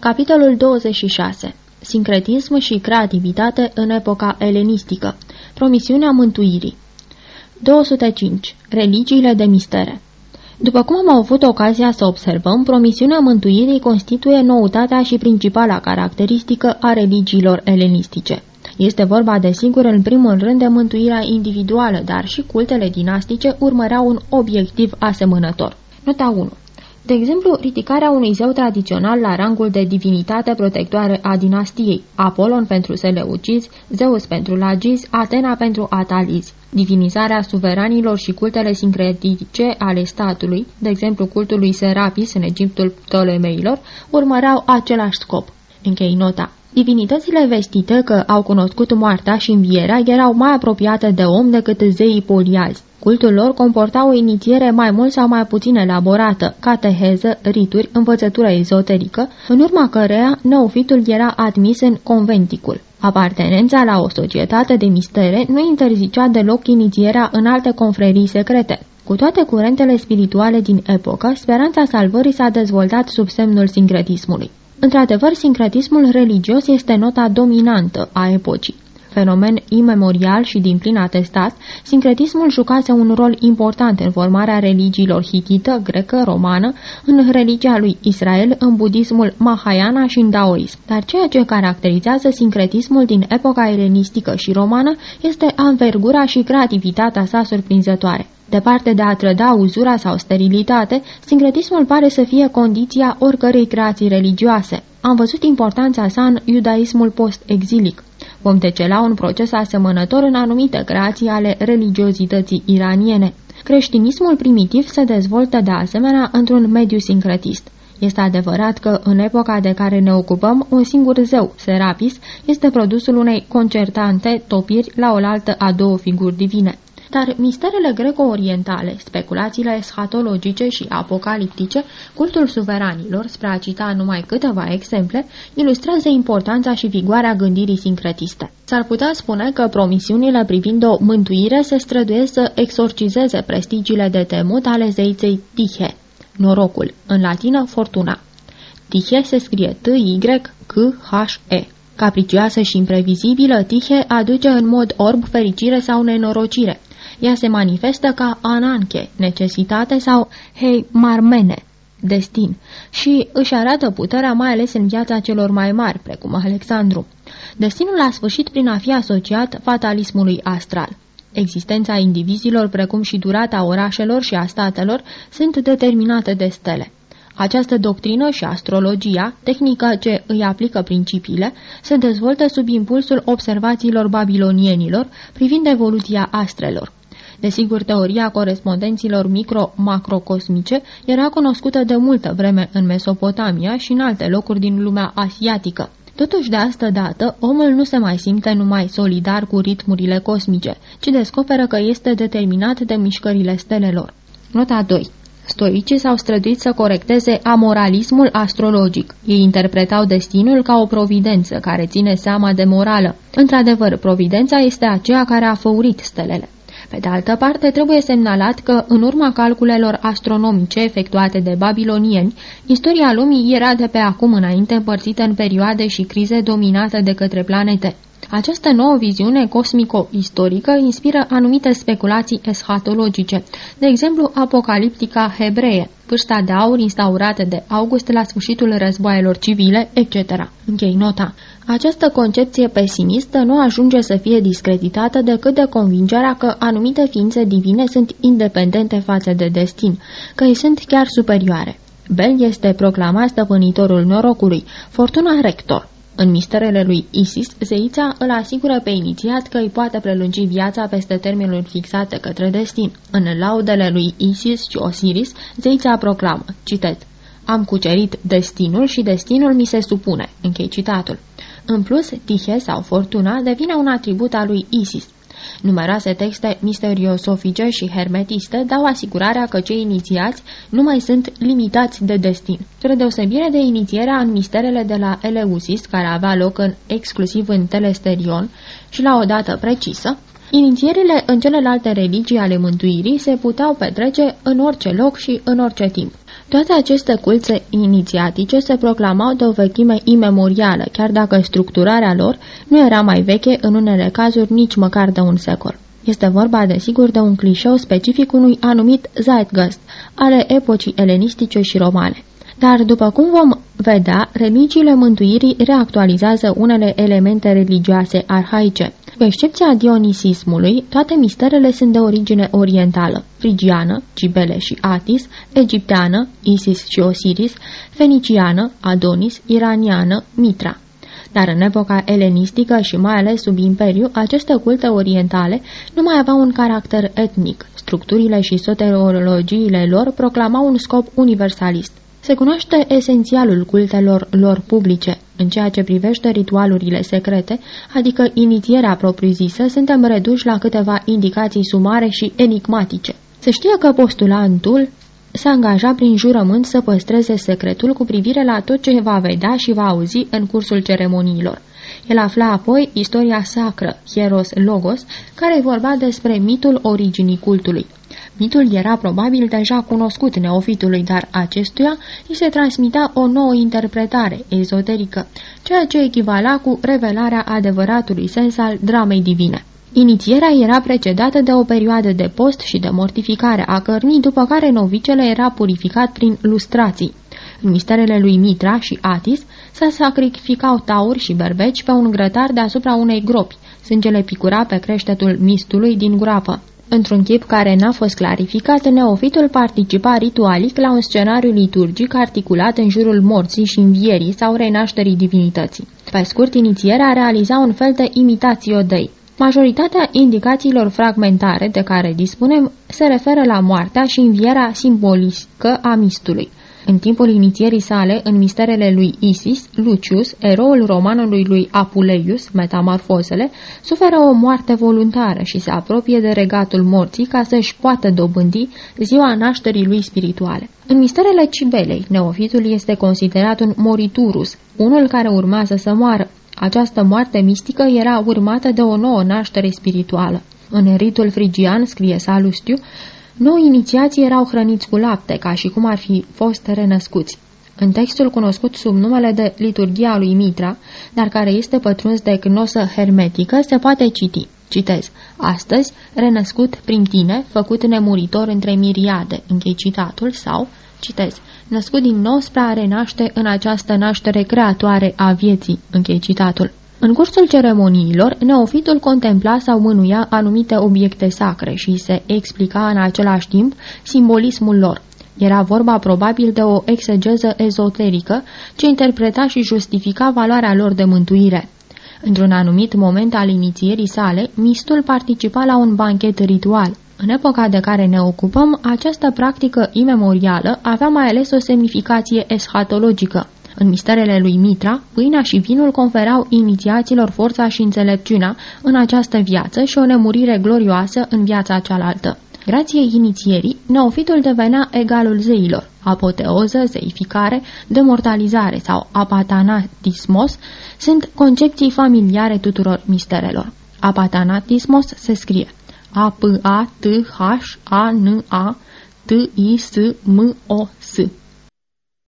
Capitolul 26. Sincretism și creativitate în epoca elenistică. Promisiunea mântuirii. 205. Religiile de mistere. După cum am avut ocazia să observăm, promisiunea mântuirii constituie noutatea și principala caracteristică a religiilor elenistice. Este vorba de sigur în primul rând de mântuirea individuală, dar și cultele dinastice urmăreau un obiectiv asemănător. Nota 1. De exemplu, ridicarea unui zeu tradițional la rangul de divinitate protectoare a dinastiei, Apolon pentru seleucizi, Zeus pentru lagizi, Atena pentru atalizi. Divinizarea suveranilor și cultele sincretice ale statului, de exemplu cultul lui Serapis în Egiptul Ptolemeilor, urmăreau același scop. Închei nota. Divinitățile vestite că au cunoscut moartea și învierea erau mai apropiate de om decât zeii poliazi. Cultul lor comporta o inițiere mai mult sau mai puțin elaborată, cateheză, rituri, învățătură ezoterică, în urma căreia neofitul era admis în conventicul. Apartenența la o societate de mistere nu interzicea deloc inițierea în alte confrerii secrete. Cu toate curentele spirituale din epocă, speranța salvării s-a dezvoltat sub semnul sincretismului. Într-adevăr, sincretismul religios este nota dominantă a epocii. Fenomen imemorial și din plin atestat, sincretismul jucase un rol important în formarea religiilor hitită, grecă, romană, în religia lui Israel, în budismul Mahayana și în daoism. Dar ceea ce caracterizează sincretismul din epoca elenistică și romană este anvergura și creativitatea sa surprinzătoare. Departe de a trăda uzura sau sterilitate, sincretismul pare să fie condiția oricărei creații religioase. Am văzut importanța sa în iudaismul post-exilic. Vom decela un proces asemănător în anumite creații ale religiozității iraniene. Creștinismul primitiv se dezvoltă de asemenea într-un mediu sincretist. Este adevărat că, în epoca de care ne ocupăm, un singur zeu, Serapis, este produsul unei concertante topiri la oaltă a două figuri divine. Dar misterele greco-orientale, speculațiile eschatologice și apocaliptice, cultul suveranilor, spre a cita numai câteva exemple, ilustrează importanța și vigoarea gândirii sincretiste. S-ar putea spune că promisiunile privind o mântuire se străduiesc să exorcizeze prestigiile de temut ale zeiței Tihe, norocul, în latină fortuna. Tihe se scrie T-Y-C-H-E. Capricioasă și imprevizibilă, Tihe aduce în mod orb fericire sau nenorocire. Ea se manifestă ca ananche, necesitate sau hei marmene, destin, și își arată puterea mai ales în viața celor mai mari, precum Alexandru. Destinul a sfârșit prin a fi asociat fatalismului astral. Existența indivizilor, precum și durata orașelor și a statelor, sunt determinate de stele. Această doctrină și astrologia, tehnică ce îi aplică principiile, se dezvoltă sub impulsul observațiilor babilonienilor privind evoluția astrelor. Desigur, teoria corespondenților micro-macrocosmice era cunoscută de multă vreme în Mesopotamia și în alte locuri din lumea asiatică. Totuși, de asta dată, omul nu se mai simte numai solidar cu ritmurile cosmice, ci descoperă că este determinat de mișcările stelelor. Nota 2 Stoicii s-au străduit să corecteze amoralismul astrologic. Ei interpretau destinul ca o providență care ține seama de morală. Într-adevăr, providența este aceea care a făurit stelele. Pe de altă parte, trebuie semnalat că, în urma calculelor astronomice efectuate de babilonieni, istoria lumii era de pe acum înainte împărțită în perioade și crize dominate de către planete. Această nouă viziune cosmico-istorică inspiră anumite speculații eschatologice, de exemplu apocaliptica hebreie, vârsta de aur instaurată de August la sfârșitul războaielor civile, etc. Închei nota. Această concepție pesimistă nu ajunge să fie discreditată decât de convingerea că anumite ființe divine sunt independente față de destin, că îi sunt chiar superioare. Bel este proclamat stăpânitorul norocului, fortuna rector. În misterele lui Isis, zeița îl asigură pe inițiat că îi poate prelungi viața peste termenul fixat de către destin. În laudele lui Isis și Osiris, zeița proclamă, citez, Am cucerit destinul și destinul mi se supune. Închei citatul. În plus, Tihe sau Fortuna devine un atribut al lui Isis. Numeroase texte misteriosofice și hermetiste dau asigurarea că cei inițiați nu mai sunt limitați de destin. Spre deosebire de inițierea în misterele de la Eleusis, care avea loc în, exclusiv în Telesterion și la o dată precisă, Inițierile în celelalte religii ale mântuirii se puteau petrece în orice loc și în orice timp. Toate aceste culțe inițiatice se proclamau de o vechime imemorială, chiar dacă structurarea lor nu era mai veche în unele cazuri nici măcar de un secol. Este vorba, desigur, de un clișeu specific unui anumit zeitgeist ale epocii elenistice și romane. Dar, după cum vom vedea, religiile mântuirii reactualizează unele elemente religioase arhaice. Cu excepția dionisismului, toate misterele sunt de origine orientală, frigiană, Cibele și Atis, egipteană, Isis și Osiris, feniciană, Adonis, iraniană, Mitra. Dar în epoca elenistică și mai ales sub imperiu, aceste culte orientale nu mai aveau un caracter etnic. Structurile și soteriologiile lor proclamau un scop universalist. Se cunoaște esențialul cultelor lor publice. În ceea ce privește ritualurile secrete, adică inițierea propriu-zisă, suntem reduși la câteva indicații sumare și enigmatice. Se știe că postulantul se angaja prin jurământ să păstreze secretul cu privire la tot ce va vedea și va auzi în cursul ceremoniilor. El afla apoi istoria sacră, Hieros Logos, care vorba despre mitul originii cultului. Mitul era probabil deja cunoscut neofitului, dar acestuia îi se transmita o nouă interpretare ezoterică, ceea ce echivala cu revelarea adevăratului sens al dramei divine. Inițierea era precedată de o perioadă de post și de mortificare a cărnii, după care novicele era purificat prin lustrații. În misterele lui Mitra și Atis se sacrificau tauri și berbeci pe un grătar deasupra unei gropi. Sângele picura pe creștetul mistului din groapă. Într-un chip care n-a fost clarificat, neofitul participa ritualic la un scenariu liturgic articulat în jurul morții și învierii sau renașterii divinității. Pe scurt, inițierea realiza un fel de imitație dei. Majoritatea indicațiilor fragmentare de care dispunem se referă la moartea și învierea simbolică a mistului. În timpul inițierii sale, în misterele lui Isis, Lucius, eroul romanului lui Apuleius, Metamorfosele, suferă o moarte voluntară și se apropie de regatul morții ca să-și poată dobândi ziua nașterii lui spirituale. În misterele Cibelei, neofitul este considerat un moriturus, unul care urmează să moară. Această moarte mistică era urmată de o nouă naștere spirituală. În ritul frigian, scrie Salustiu, noi inițiații erau hrăniți cu lapte, ca și cum ar fi fost renăscuți. În textul cunoscut sub numele de Liturgia lui Mitra, dar care este pătruns de gnosă hermetică, se poate citi. Citez. Astăzi, renăscut prin tine, făcut nemuritor între miriade, închei citatul, sau, citez, născut din nou spre a renaște în această naștere creatoare a vieții, închei citatul. În cursul ceremoniilor, neofitul contempla sau mânuia anumite obiecte sacre și se explica în același timp simbolismul lor. Era vorba probabil de o exegeză ezoterică ce interpreta și justifica valoarea lor de mântuire. Într-un anumit moment al inițierii sale, mistul participa la un banchet ritual. În epoca de care ne ocupăm, această practică imemorială avea mai ales o semnificație eschatologică. În misterele lui Mitra, pâinea și vinul conferau inițiaților forța și înțelepciunea în această viață și o nemurire glorioasă în viața cealaltă. Grație inițierii, neofitul devenea egalul zeilor. Apoteoză, zeificare, demortalizare sau apatanatismos sunt concepții familiare tuturor misterelor. Apatanatismos se scrie A-P-A-T-H-A-N-A T-I-S-M-O-S.